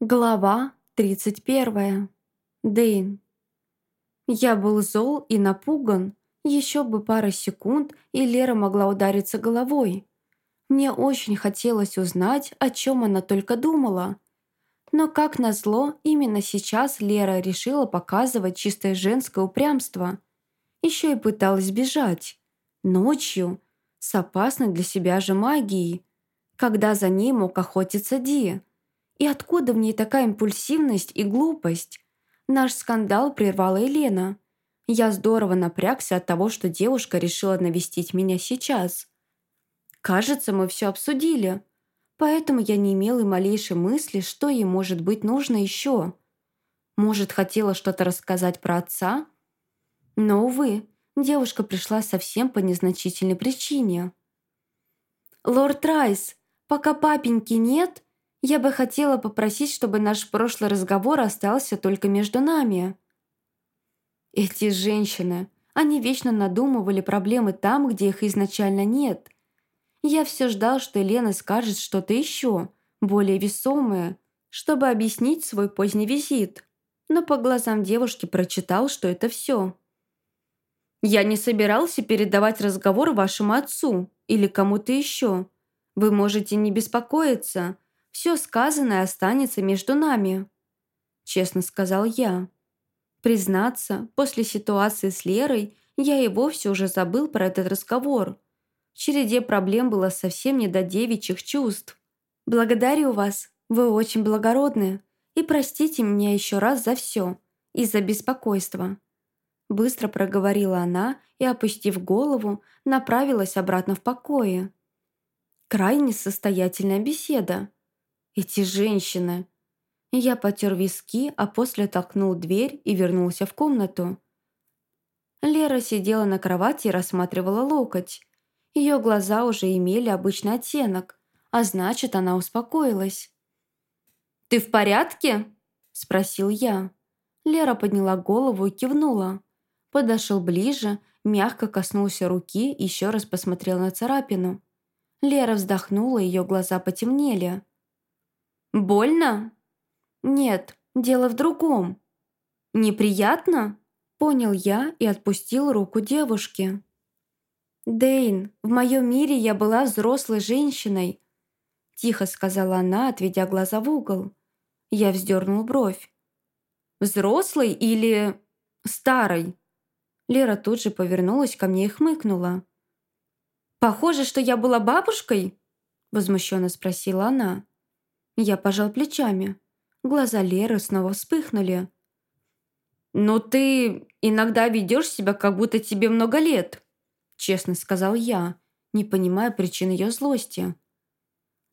Глава 31. Дейн. Я был зол и напуган. Еще бы пара секунд, и Лера могла удариться головой. Мне очень хотелось узнать, о чем она только думала. Но, как назло, именно сейчас Лера решила показывать чистое женское упрямство. Еще и пыталась бежать. Ночью. С опасной для себя же магией. Когда за ней мог охотиться Ди. И откуда в ней такая импульсивность и глупость? Наш скандал прервала Елена. Я здорово напрягся от того, что девушка решила навестить меня сейчас. Кажется, мы все обсудили. Поэтому я не имел и малейшей мысли, что ей может быть нужно еще. Может, хотела что-то рассказать про отца? Но, увы, девушка пришла совсем по незначительной причине. «Лорд Райс, пока папеньки нет, я бы хотела попросить, чтобы наш прошлый разговор остался только между нами. Эти женщины, они вечно надумывали проблемы там, где их изначально нет. Я все ждал, что Елена скажет что-то еще, более весомое, чтобы объяснить свой поздний визит. Но по глазам девушки прочитал, что это все. «Я не собирался передавать разговор вашему отцу или кому-то еще. Вы можете не беспокоиться. Все сказанное останется между нами», — честно сказал я. Признаться, после ситуации с Лерой я и вовсе уже забыл про этот разговор. В череде проблем было совсем не до девичьих чувств. «Благодарю вас, вы очень благородны, и простите меня еще раз за все, из-за беспокойства». Быстро проговорила она и, опустив голову, направилась обратно в покое. Крайне состоятельная беседа. Эти женщины. Я потер виски, а после толкнул дверь и вернулся в комнату. Лера сидела на кровати и рассматривала локоть. Ее глаза уже имели обычный оттенок, а значит, она успокоилась. «Ты в порядке?» – спросил я. Лера подняла голову и кивнула. Подошел ближе, мягко коснулся руки и еще раз посмотрел на царапину. Лера вздохнула, ее глаза потемнели. «Больно?» «Нет, дело в другом». «Неприятно?» Понял я и отпустил руку девушки. «Дейн, в моем мире я была взрослой женщиной», тихо сказала она, отведя глаза в угол. Я вздернул бровь. «Взрослый или старый?» Лера тут же повернулась ко мне и хмыкнула. «Похоже, что я была бабушкой?» возмущенно спросила она. Я пожал плечами. Глаза Леры снова вспыхнули. «Но ты иногда ведешь себя, как будто тебе много лет», честно сказал я, не понимая причин ее злости.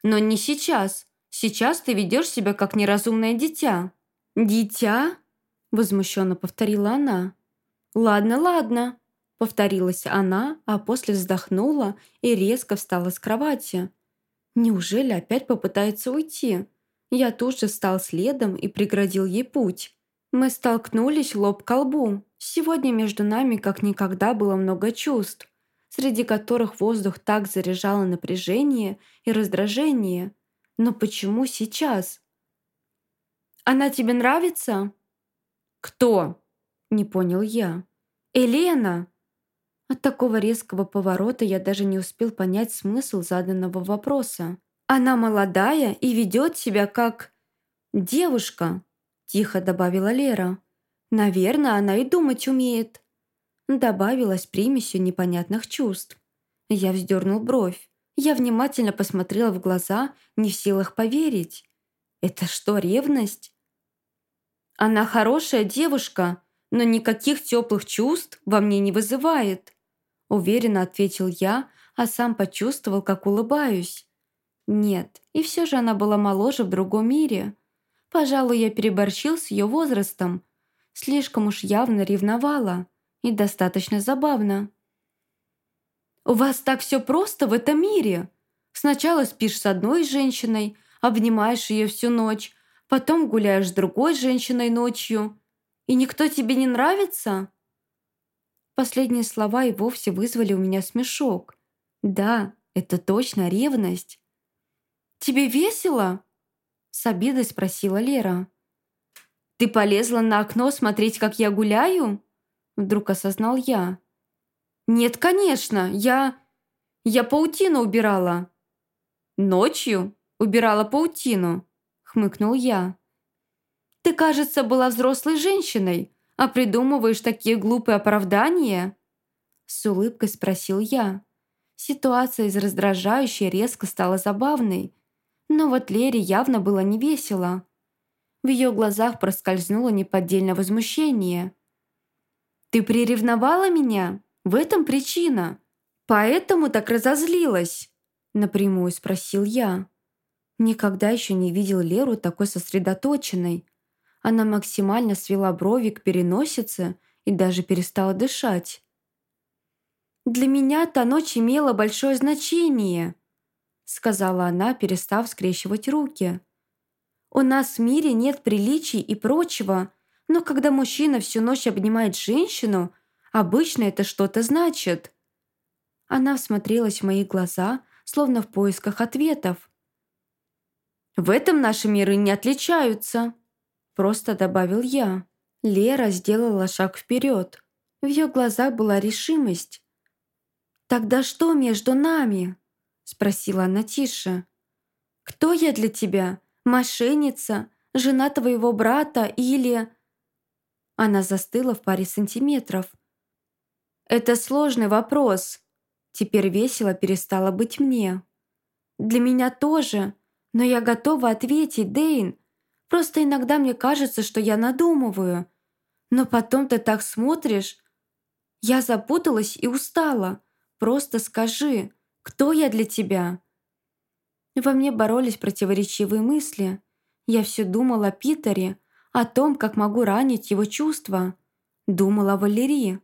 «Но не сейчас. Сейчас ты ведешь себя, как неразумное дитя». «Дитя?» возмущенно повторила она. «Ладно, ладно», повторилась она, а после вздохнула и резко встала с кровати. Неужели опять попытается уйти? Я тут же встал следом и преградил ей путь. Мы столкнулись лоб к лбу. Сегодня между нами как никогда было много чувств, среди которых воздух так заряжало напряжение и раздражение. Но почему сейчас? «Она тебе нравится?» «Кто?» – не понял я. «Елена!» От такого резкого поворота я даже не успел понять смысл заданного вопроса. «Она молодая и ведет себя как...» «Девушка», – тихо добавила Лера. «Наверное, она и думать умеет». Добавилась примесью непонятных чувств. Я вздернул бровь. Я внимательно посмотрела в глаза, не в силах поверить. «Это что, ревность?» «Она хорошая девушка, но никаких теплых чувств во мне не вызывает», Уверенно ответил я, а сам почувствовал, как улыбаюсь. Нет, и все же она была моложе в другом мире. Пожалуй, я переборщил с ее возрастом. Слишком уж явно ревновала. И достаточно забавно. «У вас так все просто в этом мире. Сначала спишь с одной женщиной, обнимаешь ее всю ночь, потом гуляешь с другой женщиной ночью. И никто тебе не нравится?» Последние слова и вовсе вызвали у меня смешок. Да, это точно ревность. «Тебе весело?» С обидой спросила Лера. «Ты полезла на окно смотреть, как я гуляю?» Вдруг осознал я. «Нет, конечно, я... я паутину убирала». «Ночью убирала паутину?» Хмыкнул я. «Ты, кажется, была взрослой женщиной, а придумываешь такие глупые оправдания?» С улыбкой спросил я. Ситуация из раздражающей резко стала забавной, но вот Лере явно было не весело. В ее глазах проскользнуло неподдельное возмущение. «Ты приревновала меня? В этом причина. Поэтому так разозлилась?» Напрямую спросил я. Никогда еще не видел Леру такой сосредоточенной. Она максимально свела брови к переносице и даже перестала дышать. «Для меня та ночь имела большое значение», сказала она, перестав скрещивать руки. «У нас в мире нет приличий и прочего, но когда мужчина всю ночь обнимает женщину, обычно это что-то значит». Она всмотрелась в мои глаза, словно в поисках ответов. «В этом наши миры не отличаются», – просто добавил я. Лера сделала шаг вперед. В ее глазах была решимость. «Тогда что между нами?» Спросила она тише. «Кто я для тебя? Мошенница? Жена твоего брата или...» Она застыла в паре сантиметров. «Это сложный вопрос. Теперь весело перестало быть мне. Для меня тоже, но я готова ответить, Дейн. Просто иногда мне кажется, что я надумываю. Но потом ты так смотришь. Я запуталась и устала. Просто скажи, кто я для тебя?» Во мне боролись противоречивые мысли. Я все думала о Питере, о том, как могу ранить его чувства. Думала о Валерии.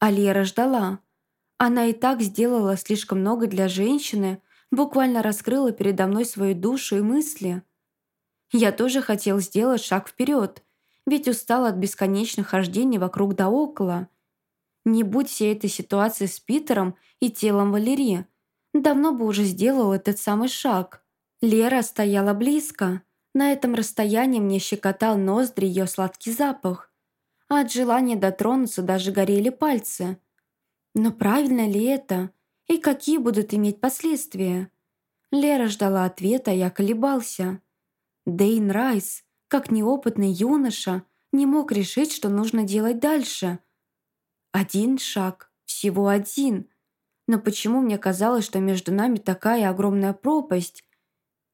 А Лера ждала. Она и так сделала слишком много для женщины, буквально раскрыла передо мной свою душу и мысли. Я тоже хотел сделать шаг вперед, ведь устал от бесконечных хождений вокруг да около. Не будь всей этой ситуации с Питером и телом Валерии, Давно бы уже сделал этот самый шаг. Лера стояла близко. На этом расстоянии мне щекотал ноздри ее сладкий запах. А от желания дотронуться даже горели пальцы. Но правильно ли это? И какие будут иметь последствия? Лера ждала ответа, я колебался. Дейн Райс, как неопытный юноша, не мог решить, что нужно делать дальше. Один шаг, всего один — но почему мне казалось, что между нами такая огромная пропасть?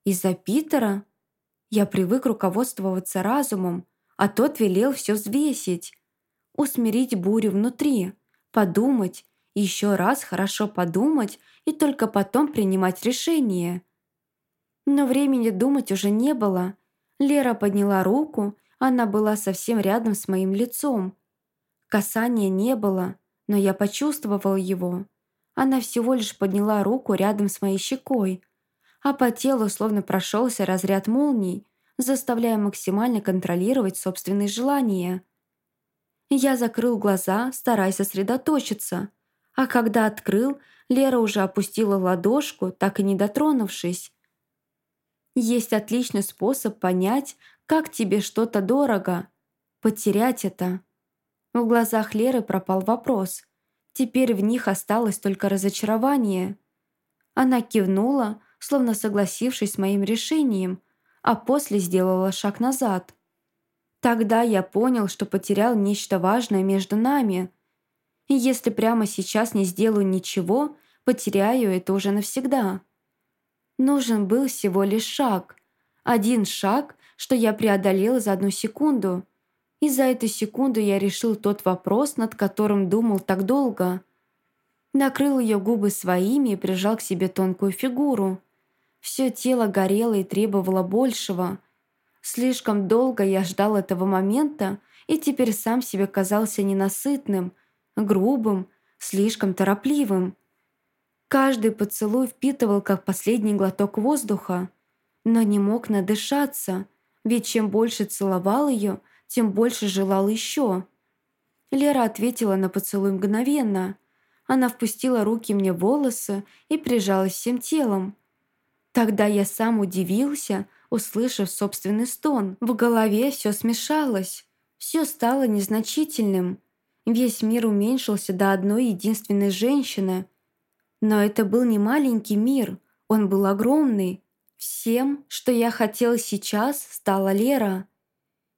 Из-за Питера? Я привык руководствоваться разумом, а тот велел все взвесить. Усмирить бурю внутри, подумать, еще раз хорошо подумать и только потом принимать решение. Но времени думать уже не было. Лера подняла руку, она была совсем рядом с моим лицом. Касания не было, но я почувствовал его. Она всего лишь подняла руку рядом с моей щекой, а по телу словно прошелся разряд молний, заставляя максимально контролировать собственные желания. Я закрыл глаза, стараясь сосредоточиться, а когда открыл, Лера уже опустила ладошку, так и не дотронувшись. Есть отличный способ понять, как тебе что-то дорого. Потерять это. В глазах Леры пропал вопрос. Теперь в них осталось только разочарование. Она кивнула, словно согласившись с моим решением, а после сделала шаг назад. Тогда я понял, что потерял нечто важное между нами. И если прямо сейчас не сделаю ничего, потеряю это уже навсегда. Нужен был всего лишь шаг. Один шаг, что я преодолел за одну секунду. И за эту секунду я решил тот вопрос, над которым думал так долго. Накрыл ее губы своими и прижал к себе тонкую фигуру. Все тело горело и требовало большего. Слишком долго я ждал этого момента и теперь сам себе казался ненасытным, грубым, слишком торопливым. Каждый поцелуй впитывал как последний глоток воздуха, но не мог надышаться, ведь чем больше целовал ее, тем больше желал еще. Лера ответила на поцелуй мгновенно. Она впустила руки мне в волосы и прижалась всем телом. Тогда я сам удивился, услышав собственный стон. В голове все смешалось. Все стало незначительным. Весь мир уменьшился до одной единственной женщины. Но это был не маленький мир, он был огромный. Всем, что я хотела сейчас, стала Лера.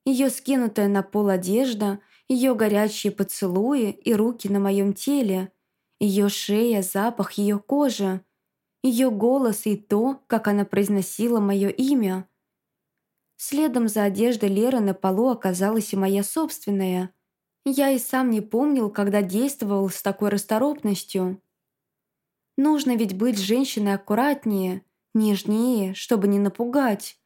Ее скинутая на пол одежда, ее горячие поцелуи и руки на моем теле, ее шея, запах ее кожи, ее голос и то, как она произносила мое имя. Следом за одеждой Леры на полу оказалась и моя собственная. Я и сам не помнил, когда действовал с такой расторопностью. Нужно ведь быть женщиной аккуратнее, нежнее, чтобы не напугать.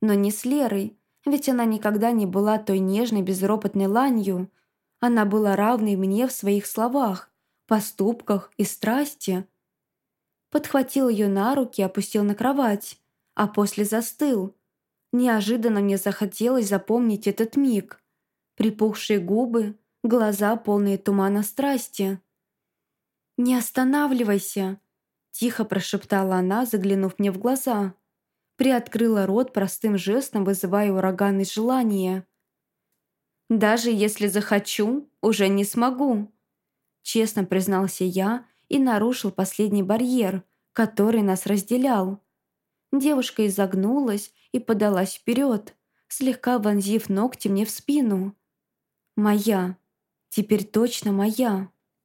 Но не с Лерой, ведь она никогда не была той нежной, безропотной ланью. Она была равной мне в своих словах, поступках и страсти. Подхватил ее на руки, опустил на кровать, а после застыл. Неожиданно мне захотелось запомнить этот миг. Припухшие губы, глаза, полные тумана страсти. «Не останавливайся!» Тихо прошептала она, заглянув мне в глаза приоткрыла рот простым жестом, вызывая ураганное желание. «Даже если захочу, уже не смогу», честно признался я и нарушил последний барьер, который нас разделял. Девушка изогнулась и подалась вперед, слегка вонзив ногти мне в спину. «Моя. Теперь точно моя».